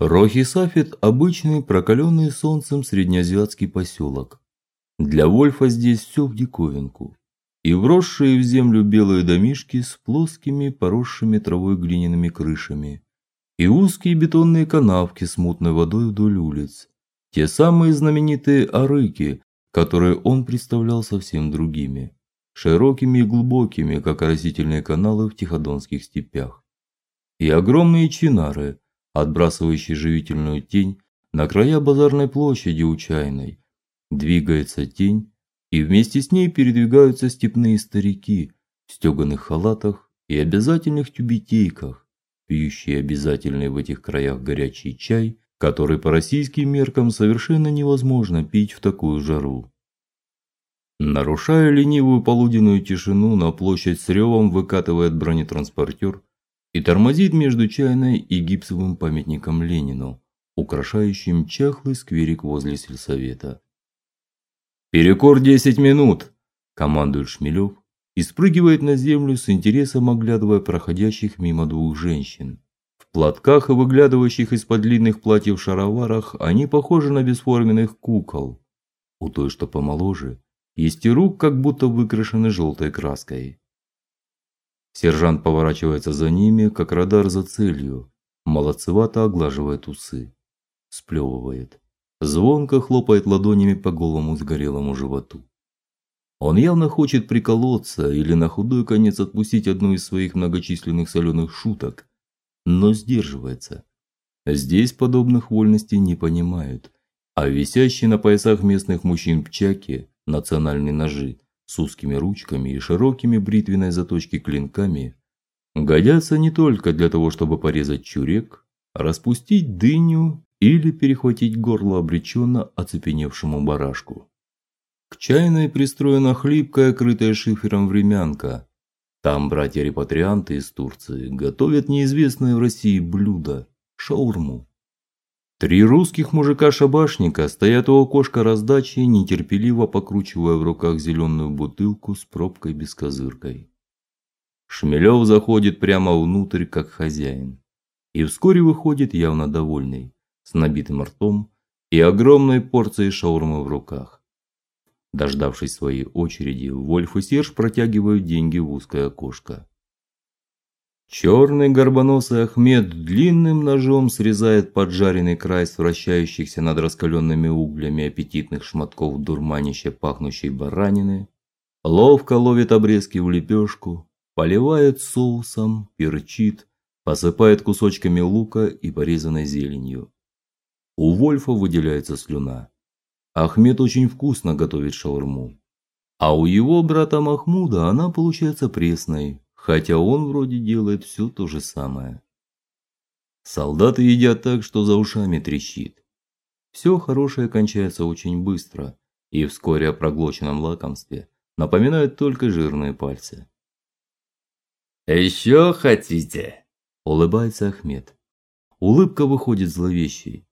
Рохи-Сафет обычный прокаленный солнцем среднеазиатский поселок. Для Вольфа здесь все в диковинку. И вросшие в землю белые домишки с плоскими, поросшими травой глиняными крышами, и узкие бетонные канавки с мутной водой вдоль улиц. Те самые знаменитые арыки, которые он представлял совсем другими, широкими и глубокими, как растительные каналы в тиходонских степях. И огромные чинары, отбрасывающий живительную тень на края базарной площади у чайной. Двигается тень, и вместе с ней передвигаются степные старики в стеганых халатах и обязательных тюбетейках, пьющие обязательный в этих краях горячий чай, который по российским меркам совершенно невозможно пить в такую жару. Нарушая ленивую полуденную тишину, на площадь с ревом выкатывает бронетранспортер и тормозит между чайной и гипсовым памятником Ленину, украшающим чахлый скверик возле сельсовета. Перекор десять минут, командует Шмелев и спрыгивает на землю с интересом оглядывая проходящих мимо двух женщин. В платках и выглядывающих из-под длинных платьев шароварах они похожи на бесформенных кукол. У той, что помоложе, есть и рук, как будто выкрашены желтой краской. Сержант поворачивается за ними, как радар за целью. Молодцевато оглаживает усы, сплевывает, звонко хлопает ладонями по голому сгорелому животу. Он явно хочет приколоться или на худой конец отпустить одну из своих многочисленных соленых шуток, но сдерживается. Здесь подобных вольностей не понимают, а висящие на поясах местных мужчин пчаки, национальные ножи, с узкими ручками и широкими бритвенной заточки клинками годятся не только для того, чтобы порезать чурек, распустить дыню или перехватить горло обреченно оцепеневшему барашку. К чайной пристроена хлипкая, крытая шифером времянка. Там братья-репатрианты из Турции готовят неизвестное в России блюдо шаурму. Три русских мужика-шабашника стоят у окошка раздачи, нетерпеливо покручивая в руках зеленую бутылку с пробкой без козыркой. Шмелев заходит прямо внутрь, как хозяин, и вскоре выходит явно довольный, с набитым ртом и огромной порцией шаурмы в руках. Дождавшись своей очереди, Вольф и Серж протягивают деньги в узкое окошко. Черный горбоносый Ахмед длинным ножом срезает поджаренный край с вращающихся над раскаленными углями аппетитных шматков дурманище пахнущей баранины, ловко ловит обрезки в лепешку, поливает соусом, перчит, посыпает кусочками лука и порезанной зеленью. У Вольфа выделяется слюна. Ахмед очень вкусно готовит шаурму. А у его брата Махмуда она получается пресной, хотя он вроде делает все то же самое. Солдаты едят так, что за ушами трещит. Все хорошее кончается очень быстро, и вскоре о проглоченном лакомстве напоминают только жирные пальцы. «Еще хотите? улыбается Ахмед. Улыбка выходит зловещей.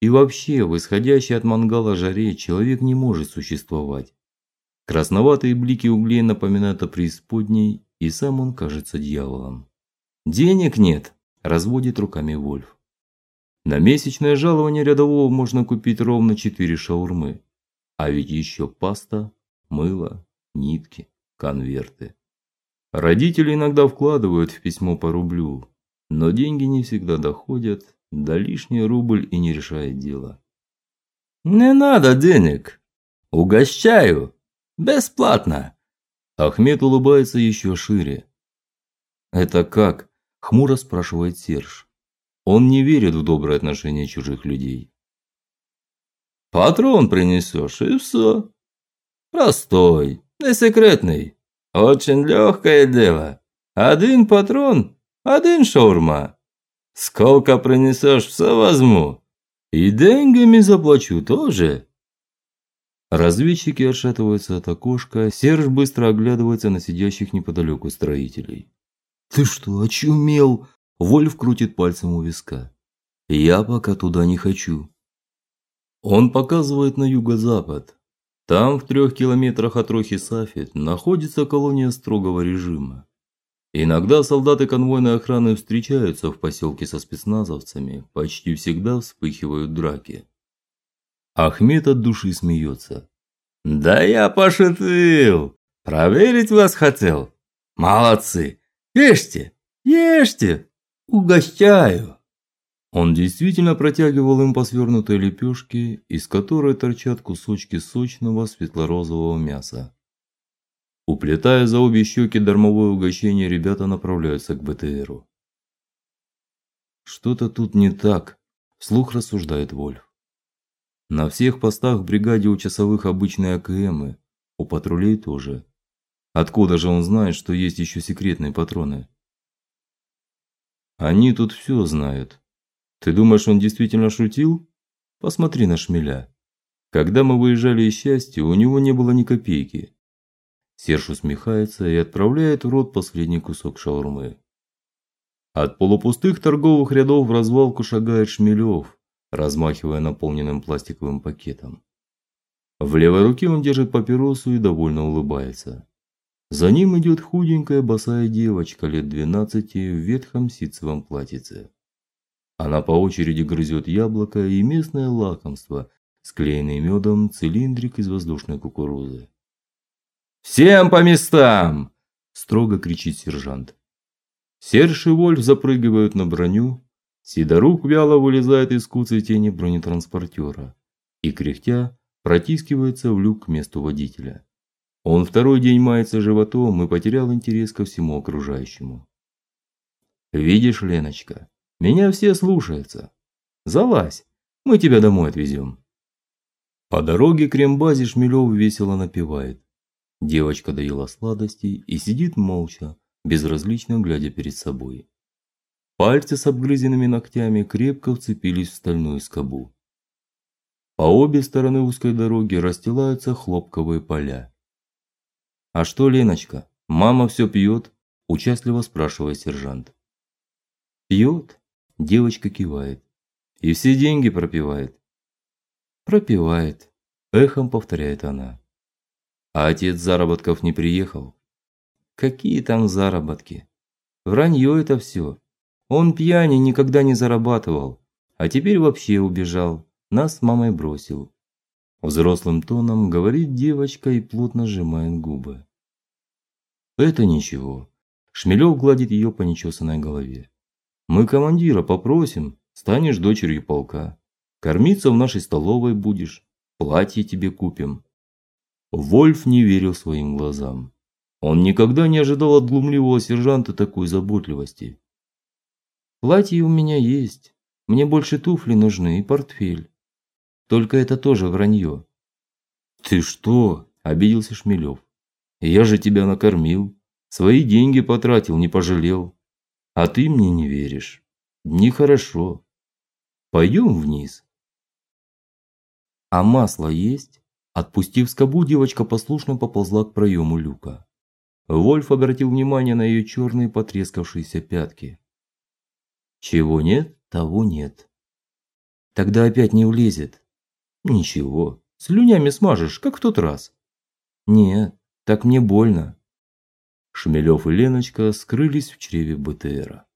И вообще, в исходящей от мангала жаре человек не может существовать. Красноватые блики углей напоминают о преисподней, и сам он кажется дьяволом. Денег нет, разводит руками Вольф. На месячное жалование рядового можно купить ровно четыре шаурмы. А ведь еще паста, мыло, нитки, конверты. Родители иногда вкладывают в письмо по рублю, но деньги не всегда доходят, да лишний рубль и не решает дело. Не надо денег. Угощаю бесплатно. Ахмед улыбается еще шире. Это как? хмуро спрашивает Серж. Он не верит в доброе отношение чужих людей. Патрон принесешь и все. Простой, не секретный. Очень легкое дело. Один патрон, один шаурма. Сколько принесешь, все возьму. И деньгами заплачу тоже. Разведчики отшатываются от окошка, Серж быстро оглядывается на сидящих неподалеку строителей. Ты что, очумел? Вольф крутит пальцем у виска. Я пока туда не хочу. Он показывает на юго-запад. Там, в трех километрах от Рохи-Сафет, находится колония строгого режима. Иногда солдаты конвойной охраны встречаются в поселке со спецназовцами, почти всегда вспыхивают драки. Ахмед от души смеется. Да я пошутил. Проверить вас хотел. Молодцы. Ешьте. Ешьте. Угощаю. Он действительно протягивал им по свернутой лепешке, из которой торчат кусочки сочного светло-розового мяса. Уплетая за обе щеки дармовое угощение, ребята направляются к БТРу. Что-то тут не так, вслух рассуждает Вольф. На всех постах бригаде у часовых обычные АКМы, у патрулей тоже. Откуда же он знает, что есть еще секретные патроны? Они тут все знают. Ты думаешь, он действительно шутил? Посмотри на шмеля. Когда мы выезжали из счастья, у него не было ни копейки. Серж усмехается и отправляет в рот последний кусок шаурмы. От полупустых торговых рядов в развалку шагает Шмелев, размахивая наполненным пластиковым пакетом. В левой руке он держит папиросу и довольно улыбается. За ним идет худенькая босая девочка лет двенадцати в ветхом ситцевом платьице. Она по очереди грызет яблоко и местное лакомство, склеенный медом цилиндрик из воздушной кукурузы. Всем по местам, строго кричит сержант. Серж и Вольф запрыгивают на броню, Сидорук вяло вылезает из куцей тени бронетранспортера и кряхтя протискивается в люк к месту водителя. Он второй день мается животом и потерял интерес ко всему окружающему. Видишь, Леночка, меня все слушаются. Залазь, мы тебя домой отвезем». По дороге к рембазе Шмелев весело напевает. Девочка доела сладости и сидит молча, безразлично глядя перед собой. Пальцы с обгрызенными ногтями крепко вцепились в стальную скобу. По обе стороны узкой дороги расстилаются хлопковые поля. А что, Леночка, мама все пьет?» – участливо спрашивает сержант. «Пьет?» – девочка кивает. «И все деньги пропивает?» «Пропивает», – эхом повторяет она. «А отец заработков не приехал?» «Какие там заработки? Вранье это все. Он пьяни никогда не зарабатывал, а теперь вообще убежал, нас с мамой бросил. Взрослым тоном говорит девочка и плотно сжимает губы. Это ничего. Шмелев гладит ее по нечесанной голове. Мы командира попросим, станешь дочерью полка. Кормиться в нашей столовой будешь, платье тебе купим. Вольф не верил своим глазам. Он никогда не ожидал от глумливого сержанта такой заботливости. Платье у меня есть. Мне больше туфли нужны и портфель. Только это тоже вранье. Ты что? обиделся Шмелев. Я же тебя накормил, свои деньги потратил, не пожалел. А ты мне не веришь. Нехорошо. Пойдем вниз. А масло есть? Отпустив скобу, девочка послушно поползла к проему люка. Вольф обратил внимание на ее черные потрескавшиеся пятки. Чего нет, того нет. Тогда опять не влезет. Ничего, слюнями смажешь, как в тот раз. Нет, так мне больно. Шмелев и Леночка скрылись в чреве БТРа.